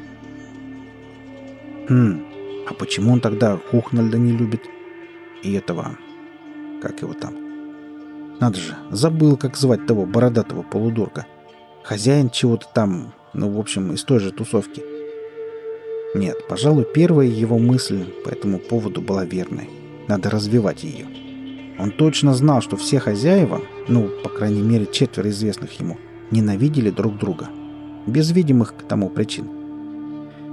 Хм, а почему он тогда Хухнальда не любит? И этого... Как его там? Надо же, забыл, как звать того бородатого полудурка. Хозяин чего-то там, ну, в общем, из той же тусовки. Нет, пожалуй, первая его мысль по этому поводу была верной. Надо развивать ее. Он точно знал, что все хозяева, ну, по крайней мере, четверо известных ему, ненавидели друг друга. Без видимых к тому причин.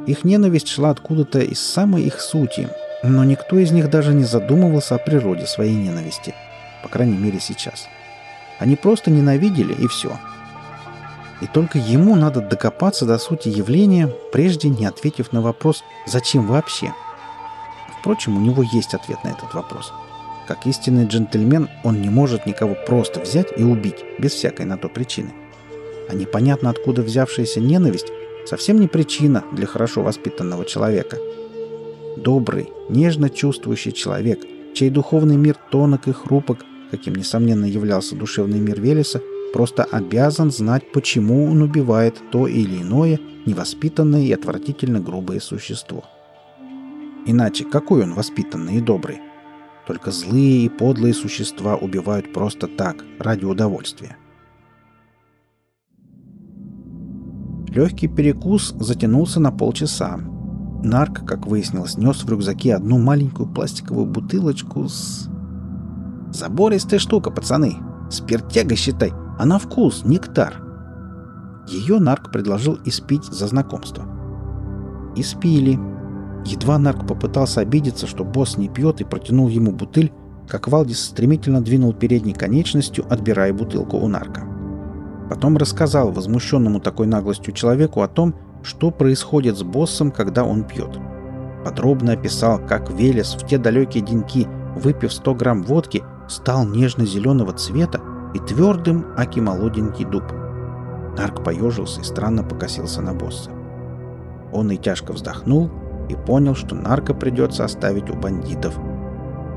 Их ненависть шла откуда-то из самой их сути, но никто из них даже не задумывался о природе своей ненависти. По крайней мере, сейчас. Они просто ненавидели, и все. И только ему надо докопаться до сути явления, прежде не ответив на вопрос «Зачем вообще?». Впрочем, у него есть ответ на этот вопрос. Как истинный джентльмен, он не может никого просто взять и убить, без всякой на то причины. А непонятно откуда взявшаяся ненависть совсем не причина для хорошо воспитанного человека – Добрый, нежно чувствующий человек, чей духовный мир тонок и хрупок, каким, несомненно, являлся душевный мир Велеса, просто обязан знать, почему он убивает то или иное невоспитанное и отвратительно грубое существо. Иначе какой он воспитанный и добрый? Только злые и подлые существа убивают просто так, ради удовольствия. Легкий перекус затянулся на полчаса, Нарк, как выяснилось, нес в рюкзаке одну маленькую пластиковую бутылочку с... Забористая штука, пацаны. Спиртяга, считай. А на вкус нектар. Ее Нарк предложил испить за знакомство. Испили. Едва Нарк попытался обидеться, что босс не пьет и протянул ему бутыль, как Валдис стремительно двинул передней конечностью, отбирая бутылку у Нарка. Потом рассказал возмущенному такой наглостью человеку о том, что происходит с боссом, когда он пьет. Подробно описал, как Велес в те далекие деньки, выпив 100 грамм водки, стал нежно-зеленого цвета и твердым, аки молоденький дуб. Нарк поежился и странно покосился на босса. Он и тяжко вздохнул и понял, что нарко придется оставить у бандитов.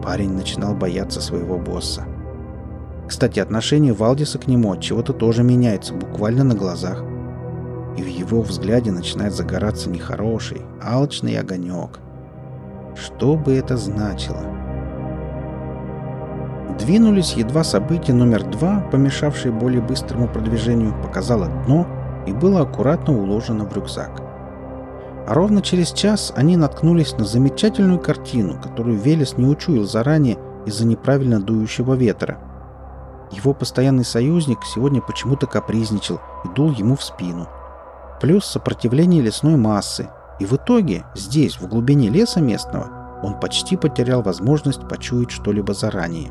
Парень начинал бояться своего босса. Кстати, отношение Валдиса к нему от чего-то тоже меняется буквально на глазах и в его взгляде начинает загораться нехороший, алчный огонек. Что бы это значило? Двинулись, едва событие номер два, помешавшее более быстрому продвижению, показало дно и было аккуратно уложено в рюкзак. А ровно через час они наткнулись на замечательную картину, которую Велес не учуял заранее из-за неправильно дующего ветра. Его постоянный союзник сегодня почему-то капризничал и дул ему в спину – плюс сопротивление лесной массы, и в итоге здесь, в глубине леса местного, он почти потерял возможность почуять что-либо заранее.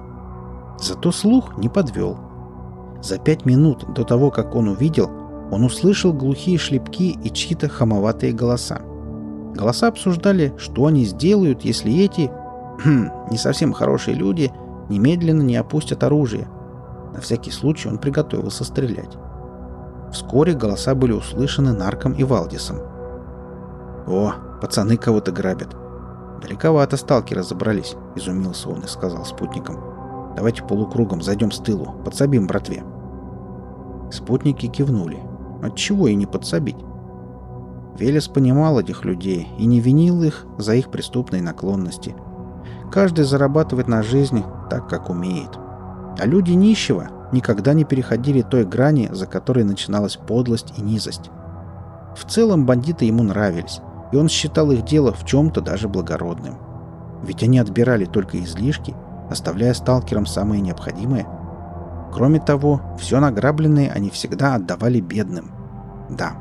Зато слух не подвел. За пять минут до того, как он увидел, он услышал глухие шлепки и чьи-то хамоватые голоса. Голоса обсуждали, что они сделают, если эти, хм, не совсем хорошие люди, немедленно не опустят оружие. На всякий случай он приготовился стрелять. Вскоре голоса были услышаны Нарком и Валдисом. «О, пацаны кого-то грабят!» «Далековато сталкеры забрались», — изумился он и сказал спутникам. «Давайте полукругом зайдем с тылу, подсобим братве». Спутники кивнули. Отчего и не подсобить? Велес понимал этих людей и не винил их за их преступные наклонности. Каждый зарабатывает на жизнь так, как умеет. А люди нищего никогда не переходили той грани, за которой начиналась подлость и низость. В целом бандиты ему нравились, и он считал их дело в чем-то даже благородным. Ведь они отбирали только излишки, оставляя сталкерам самое необходимое. Кроме того, все награбленное они всегда отдавали бедным. Да.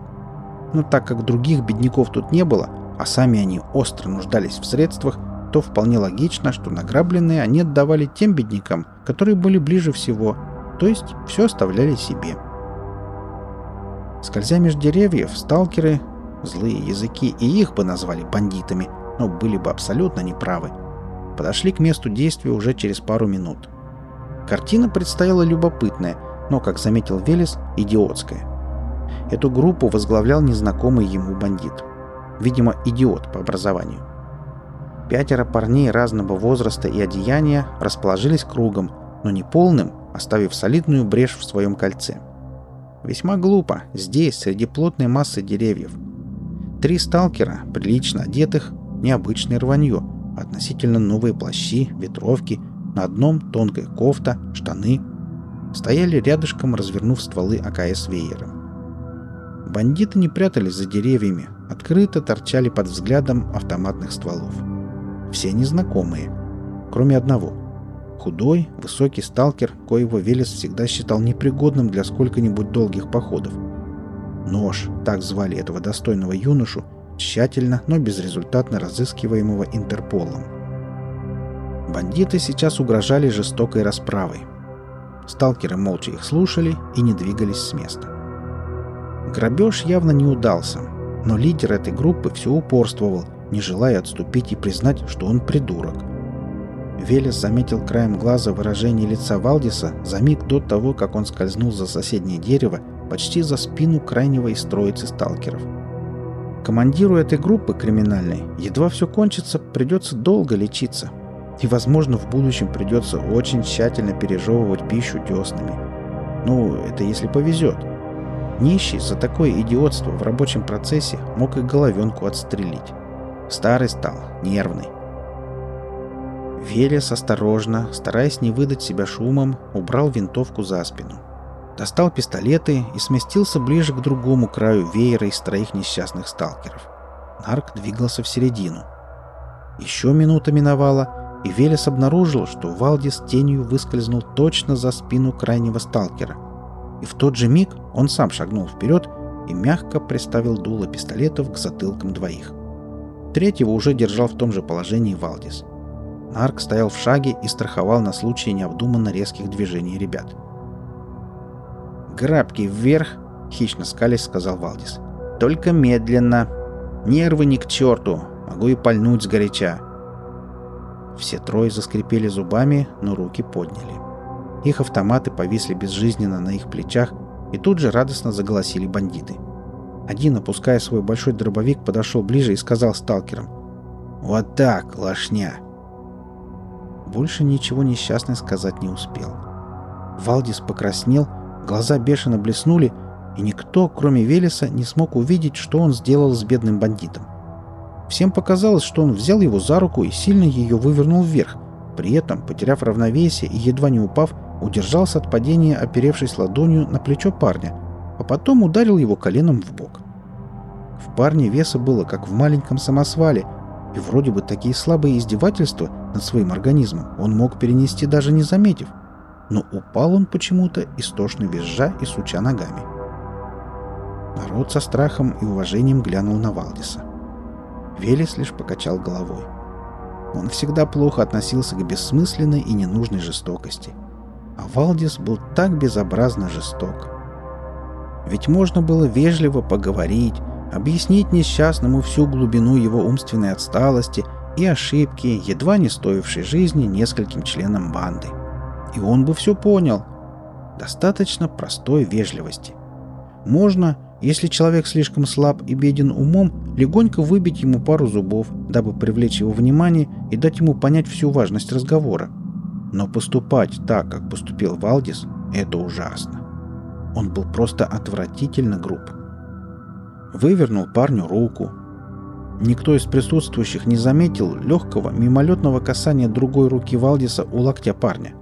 Но так как других бедняков тут не было, а сами они остро нуждались в средствах, то вполне логично, что награбленные они отдавали тем беднякам, которые были ближе всего, то есть все оставляли себе. Скользя между деревьев, сталкеры, злые языки и их бы назвали бандитами, но были бы абсолютно неправы, подошли к месту действия уже через пару минут. Картина предстояла любопытная, но, как заметил Велес, идиотская. Эту группу возглавлял незнакомый ему бандит. Видимо, идиот по образованию. Пятеро парней разного возраста и одеяния расположились кругом, но не полным, оставив солидную брешь в своем кольце. Весьма глупо, здесь, среди плотной массы деревьев. Три сталкера, прилично одетых, необычное рванье, относительно новые плащи, ветровки, на одном тонкая кофта, штаны. Стояли рядышком, развернув стволы АКС веером. Бандиты не прятались за деревьями, открыто торчали под взглядом автоматных стволов. Все незнакомые. Кроме одного. Худой, высокий сталкер, коего Велес всегда считал непригодным для сколько-нибудь долгих походов. Нож, так звали этого достойного юношу, тщательно, но безрезультатно разыскиваемого Интерполом. Бандиты сейчас угрожали жестокой расправой. Сталкеры молча их слушали и не двигались с места. Грабеж явно не удался, но лидер этой группы все упорствовал – не желая отступить и признать, что он придурок. Велес заметил краем глаза выражение лица Валдиса за миг до того, как он скользнул за соседнее дерево, почти за спину крайнего из троицы сталкеров. Командиру этой группы криминальной едва все кончится, придется долго лечиться. И, возможно, в будущем придется очень тщательно пережевывать пищу деснами. Ну, это если повезет. Нищий за такое идиотство в рабочем процессе мог и головенку отстрелить. Старый стал, нервный. Велес осторожно, стараясь не выдать себя шумом, убрал винтовку за спину. Достал пистолеты и сместился ближе к другому краю веера из троих несчастных сталкеров. Нарк двигался в середину. Еще минута миновала, и Велес обнаружил, что Валдис тенью выскользнул точно за спину крайнего сталкера. И в тот же миг он сам шагнул вперед и мягко приставил дуло пистолетов к затылкам двоих. Третьего уже держал в том же положении Валдис. Нарк стоял в шаге и страховал на случай необдуманно резких движений ребят. «Грабки вверх!» — хищно скались, сказал Валдис. «Только медленно. Нервы ни к черту. Могу и пальнуть сгоряча». Все трое заскрипели зубами, но руки подняли. Их автоматы повисли безжизненно на их плечах, и тут же радостно заголосили бандиты — один, опуская свой большой дробовик, подошел ближе и сказал сталкерам. «Вот так, лошня!» Больше ничего несчастный сказать не успел. Валдис покраснел, глаза бешено блеснули, и никто, кроме Велеса, не смог увидеть, что он сделал с бедным бандитом. Всем показалось, что он взял его за руку и сильно ее вывернул вверх, при этом, потеряв равновесие и едва не упав, удержался от падения, оперевшись ладонью на плечо парня – а потом ударил его коленом в бок. В парне веса было, как в маленьком самосвале, и вроде бы такие слабые издевательства над своим организмом он мог перенести даже не заметив, но упал он почему-то истошно визжа и суча ногами. Народ со страхом и уважением глянул на Валдиса. Велес лишь покачал головой. Он всегда плохо относился к бессмысленной и ненужной жестокости. А Валдис был так безобразно жесток. Ведь можно было вежливо поговорить, объяснить несчастному всю глубину его умственной отсталости и ошибки, едва не стоившей жизни нескольким членам банды. И он бы все понял. Достаточно простой вежливости. Можно, если человек слишком слаб и беден умом, легонько выбить ему пару зубов, дабы привлечь его внимание и дать ему понять всю важность разговора. Но поступать так, как поступил Валдис, это ужасно. Он был просто отвратительно груб. Вывернул парню руку. Никто из присутствующих не заметил легкого мимолетного касания другой руки Валдиса у локтя парня.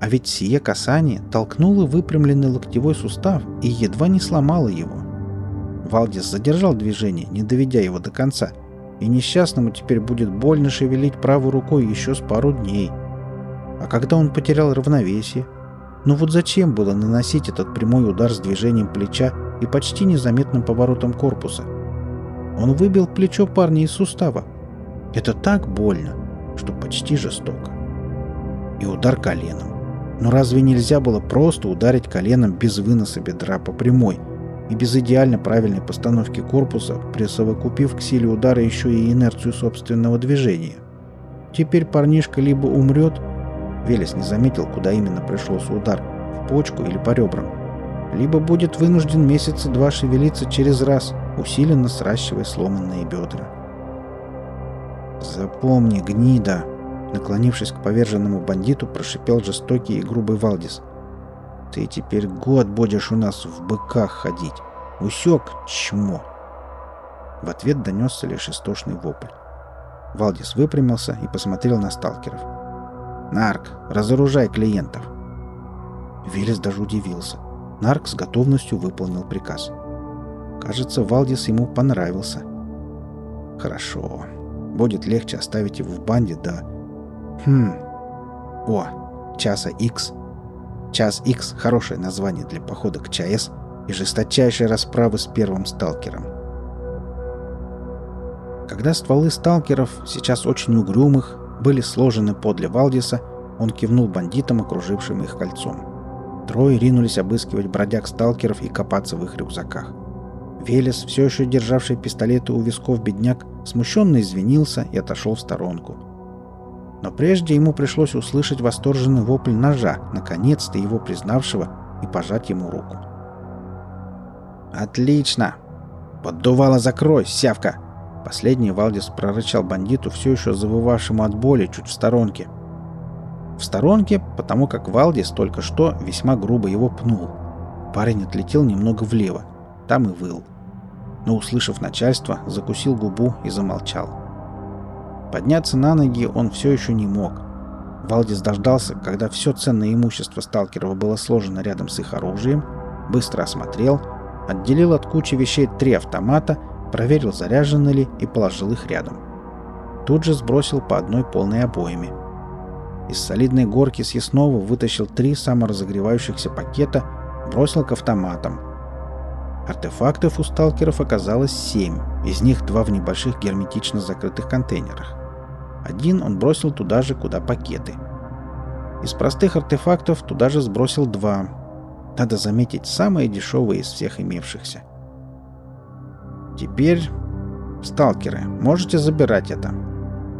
А ведь сие касание толкнуло выпрямленный локтевой сустав и едва не сломало его. Валдис задержал движение, не доведя его до конца, и несчастному теперь будет больно шевелить правой рукой еще с пару дней. А когда он потерял равновесие, Но вот зачем было наносить этот прямой удар с движением плеча и почти незаметным поворотом корпуса? Он выбил плечо парня из сустава. Это так больно, что почти жестоко. И удар коленом. Но разве нельзя было просто ударить коленом без выноса бедра по прямой и без идеально правильной постановки корпуса, присовокупив к силе удара еще и инерцию собственного движения? Теперь парнишка либо умрет, Велес не заметил, куда именно пришелся удар, в почку или по ребрам, либо будет вынужден месяца два шевелиться через раз, усиленно сращивая сломанные бедра. «Запомни, гнида!» Наклонившись к поверженному бандиту, прошипел жестокий и грубый Валдис. «Ты теперь год будешь у нас в быках ходить. Усек, чмо!» В ответ донесся лишь истошный вопль. Валдис выпрямился и посмотрел на сталкеров. «Нарк, разоружай клиентов!» Виллис даже удивился. Нарк с готовностью выполнил приказ. Кажется, Валдис ему понравился. «Хорошо. Будет легче оставить его в банде, да...» «Хм... О, часа X. Час X — хорошее название для похода к ЧАЭС и жесточайшей расправы с первым сталкером. Когда стволы сталкеров, сейчас очень угрюмых, были сложены подле Валдиса, он кивнул бандитам, окружившим их кольцом. Трое ринулись обыскивать бродяг-сталкеров и копаться в их рюкзаках. Велес, все еще державший пистолеты у висков бедняк, смущенно извинился и отошел в сторонку. Но прежде ему пришлось услышать восторженный вопль ножа, наконец-то его признавшего, и пожать ему руку. «Отлично! Поддувало закрой, сявка!» Последний Валдис прорычал бандиту, все еще завывавшему от боли, чуть в сторонке. В сторонке, потому как Валдис только что весьма грубо его пнул. Парень отлетел немного влево. Там и выл. Но, услышав начальство, закусил губу и замолчал. Подняться на ноги он все еще не мог. Валдис дождался, когда все ценное имущество сталкеров было сложено рядом с их оружием, быстро осмотрел, отделил от кучи вещей три автомата — проверил, заряжены ли, и положил их рядом. Тут же сбросил по одной полной обоями. Из солидной горки съестного вытащил три саморазогревающихся пакета, бросил к автоматам. Артефактов у сталкеров оказалось семь, из них два в небольших герметично закрытых контейнерах. Один он бросил туда же, куда пакеты. Из простых артефактов туда же сбросил два. Надо заметить, самые дешевые из всех имевшихся – Теперь, сталкеры, можете забирать это.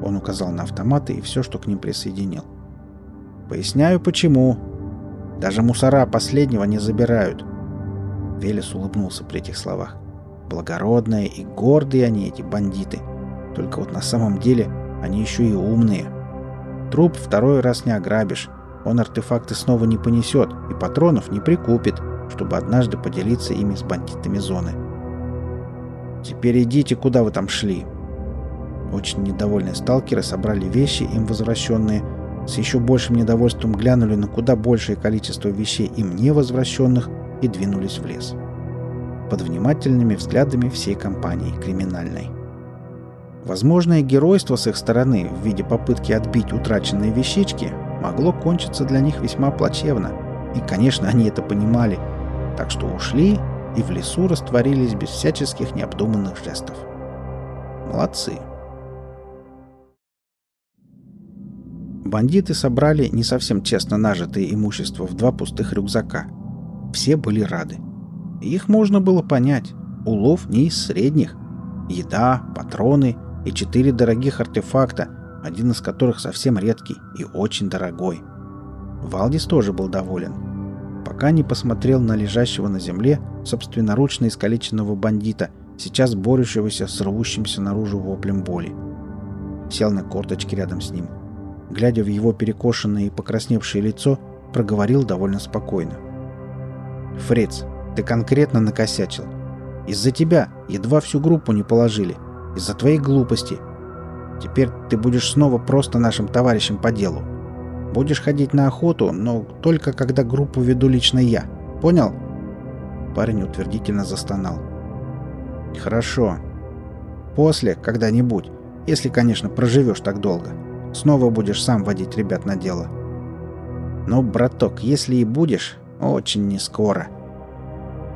Он указал на автоматы и все, что к ним присоединил. Поясняю, почему. Даже мусора последнего не забирают. Велес улыбнулся при этих словах. Благородные и гордые они, эти бандиты. Только вот на самом деле они еще и умные. Труп второй раз не ограбишь. Он артефакты снова не понесет и патронов не прикупит, чтобы однажды поделиться ими с бандитами зоны. Теперь идите, куда вы там шли. Очень недовольные сталкеры собрали вещи, им возвращенные, с еще большим недовольством глянули на куда большее количество вещей им не возвращенных и двинулись в лес. Под внимательными взглядами всей компании криминальной. Возможное геройство с их стороны в виде попытки отбить утраченные вещички могло кончиться для них весьма плачевно. И, конечно, они это понимали. Так что ушли и в лесу растворились без всяческих необдуманных жестов. Молодцы. Бандиты собрали не совсем честно нажитое имущество в два пустых рюкзака. Все были рады. Их можно было понять. Улов не из средних. Еда, патроны и четыре дорогих артефакта, один из которых совсем редкий и очень дорогой. Валдис тоже был доволен пока не посмотрел на лежащего на земле собственноручно искалеченного бандита, сейчас борющегося с рвущимся наружу воплем боли. Сел на корточки рядом с ним. Глядя в его перекошенное и покрасневшее лицо, проговорил довольно спокойно. «Фриц, ты конкретно накосячил. Из-за тебя едва всю группу не положили. Из-за твоей глупости. Теперь ты будешь снова просто нашим товарищем по делу. Будешь ходить на охоту, но только когда группу веду лично я. Понял?» Парень утвердительно застонал. «Хорошо. После, когда-нибудь, если, конечно, проживешь так долго, снова будешь сам водить ребят на дело». Но, браток, если и будешь, очень не скоро.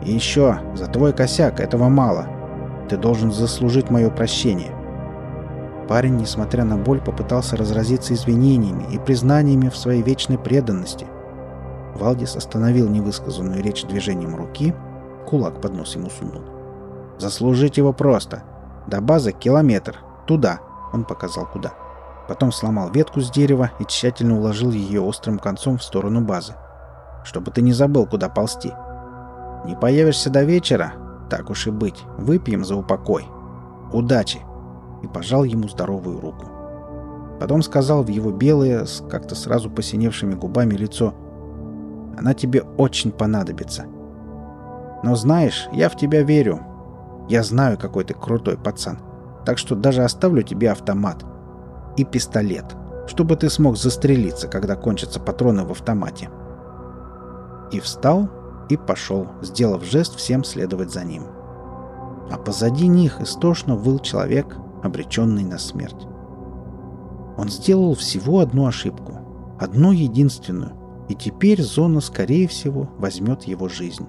И еще, за твой косяк этого мало. Ты должен заслужить мое прощение. Парень, несмотря на боль, попытался разразиться извинениями и признаниями в своей вечной преданности. Валдис остановил невысказанную речь движением руки, кулак под нос ему сунул. «Заслужить его просто. До базы километр. Туда», — он показал куда. Потом сломал ветку с дерева и тщательно уложил ее острым концом в сторону базы. «Чтобы ты не забыл, куда ползти. Не появишься до вечера? Так уж и быть. Выпьем за упокой. Удачи!» и пожал ему здоровую руку. Потом сказал в его белое, с как-то сразу посиневшими губами лицо, «Она тебе очень понадобится. Но знаешь, я в тебя верю. Я знаю, какой ты крутой пацан. Так что даже оставлю тебе автомат и пистолет, чтобы ты смог застрелиться, когда кончатся патроны в автомате». И встал и пошел, сделав жест всем следовать за ним. А позади них истошно выл человек обреченный на смерть. Он сделал всего одну ошибку, одну единственную, и теперь зона, скорее всего, возьмет его жизнь.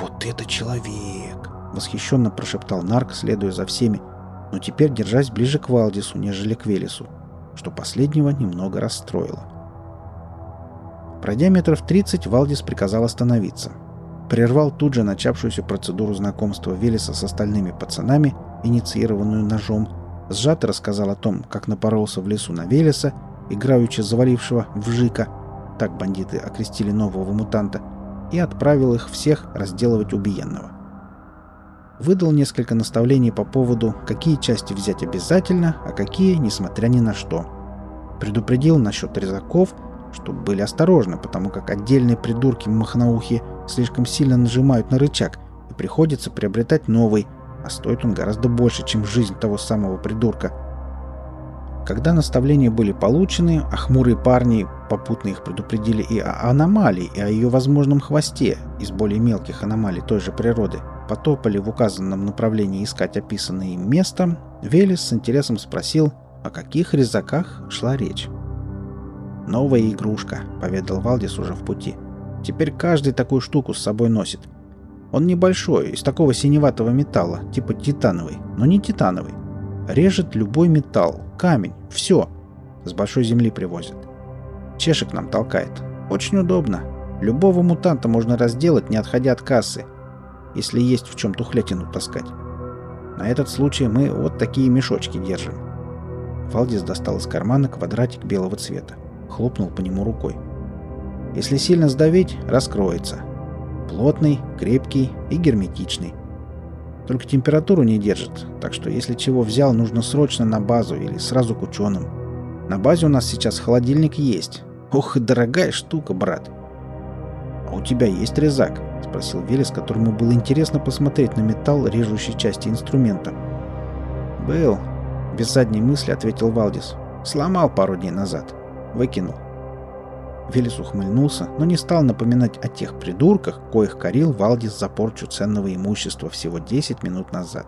«Вот это человек!» — восхищенно прошептал Нарк, следуя за всеми, но теперь держась ближе к Валдису, нежели к Велесу, что последнего немного расстроило. Пройдя метров тридцать, Валдис приказал остановиться. Прервал тут же начавшуюся процедуру знакомства Велеса с остальными пацанами инициированную ножом, сжато рассказал о том, как напоролся в лесу на Велеса, играючи завалившего вжика, так бандиты окрестили нового мутанта, и отправил их всех разделывать убиенного. Выдал несколько наставлений по поводу, какие части взять обязательно, а какие, несмотря ни на что. Предупредил насчет резаков, чтобы были осторожны, потому как отдельные придурки махноухи слишком сильно нажимают на рычаг, и приходится приобретать новый, а стоит он гораздо больше, чем жизнь того самого придурка. Когда наставления были получены, а хмурые парни попутно их предупредили и о аномалии, и о ее возможном хвосте из более мелких аномалий той же природы, потопали в указанном направлении искать описанное им место, Велес с интересом спросил, о каких резаках шла речь. «Новая игрушка», — поведал Валдис уже в пути. «Теперь каждый такую штуку с собой носит. Он небольшой, из такого синеватого металла, типа титановый, но не титановый. Режет любой металл, камень, все. С большой земли привозят. Чешек нам толкает. Очень удобно. Любого мутанта можно разделать, не отходя от кассы, если есть в чем тухлятину таскать. На этот случай мы вот такие мешочки держим. Валдис достал из кармана квадратик белого цвета. Хлопнул по нему рукой. Если сильно сдавить, раскроется. Плотный, крепкий и герметичный. Только температуру не держит, так что если чего взял, нужно срочно на базу или сразу к ученым. На базе у нас сейчас холодильник есть. Ох, и дорогая штука, брат. «А у тебя есть резак?» — спросил Велес, которому было интересно посмотреть на металл режущей части инструмента. «Был», — без задней мысли ответил Валдис. «Сломал пару дней назад. Выкинул». Велес ухмыльнулся, но не стал напоминать о тех придурках, коих корил Валдис за порчу ценного имущества всего 10 минут назад.